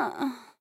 嗯